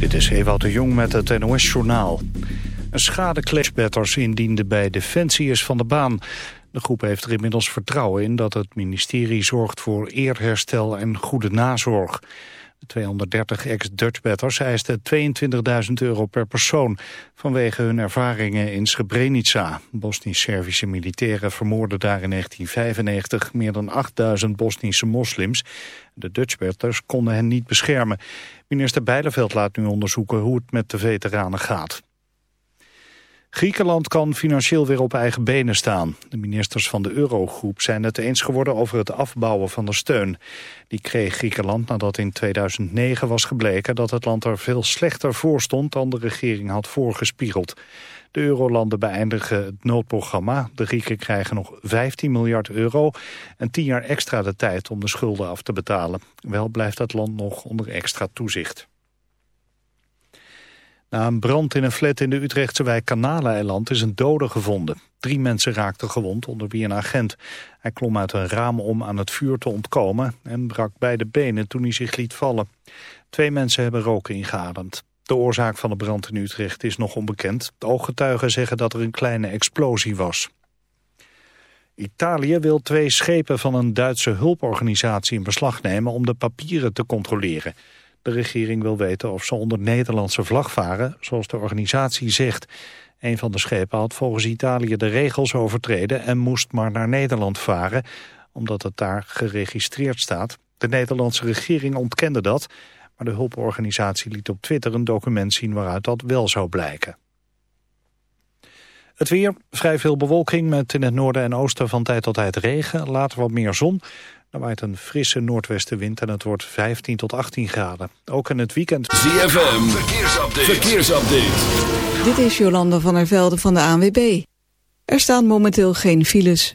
Dit is Ewout de Jong met het NOS-journaal. Een schadeclashbetters indiende bij Defensie is van de baan. De groep heeft er inmiddels vertrouwen in dat het ministerie zorgt voor eerherstel en goede nazorg. De 230 ex-Dutchbatters eisten 22.000 euro per persoon vanwege hun ervaringen in Srebrenica. Bosnisch-Servische militairen vermoorden daar in 1995 meer dan 8000 Bosnische moslims. De Dutchbatters konden hen niet beschermen. Minister Bijleveld laat nu onderzoeken hoe het met de veteranen gaat. Griekenland kan financieel weer op eigen benen staan. De ministers van de Eurogroep zijn het eens geworden over het afbouwen van de steun. Die kreeg Griekenland nadat in 2009 was gebleken dat het land er veel slechter voor stond dan de regering had voorgespiegeld. De eurolanden beëindigen het noodprogramma. De Grieken krijgen nog 15 miljard euro en 10 jaar extra de tijd om de schulden af te betalen. Wel blijft het land nog onder extra toezicht. Na een brand in een flat in de Utrechtse wijk Kanaleiland is een dode gevonden. Drie mensen raakten gewond, onder wie een agent. Hij klom uit een raam om aan het vuur te ontkomen en brak beide benen toen hij zich liet vallen. Twee mensen hebben roken ingeademd. De oorzaak van de brand in Utrecht is nog onbekend. Ooggetuigen zeggen dat er een kleine explosie was. Italië wil twee schepen van een Duitse hulporganisatie in beslag nemen om de papieren te controleren. De regering wil weten of ze onder Nederlandse vlag varen, zoals de organisatie zegt. Een van de schepen had volgens Italië de regels overtreden en moest maar naar Nederland varen, omdat het daar geregistreerd staat. De Nederlandse regering ontkende dat, maar de hulporganisatie liet op Twitter een document zien waaruit dat wel zou blijken. Het weer, vrij veel bewolking met in het noorden en oosten van tijd tot tijd regen, later wat meer zon. Er waait een frisse noordwestenwind en het wordt 15 tot 18 graden. Ook in het weekend... ZFM, verkeersupdate. verkeersupdate. Dit is Jolanda van der Velde van de ANWB. Er staan momenteel geen files.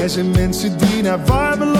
Er zijn mensen die naar warme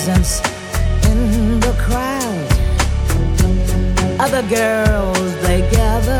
presence in the crowd. Other girls, they gather